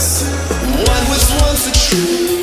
what was once a tree.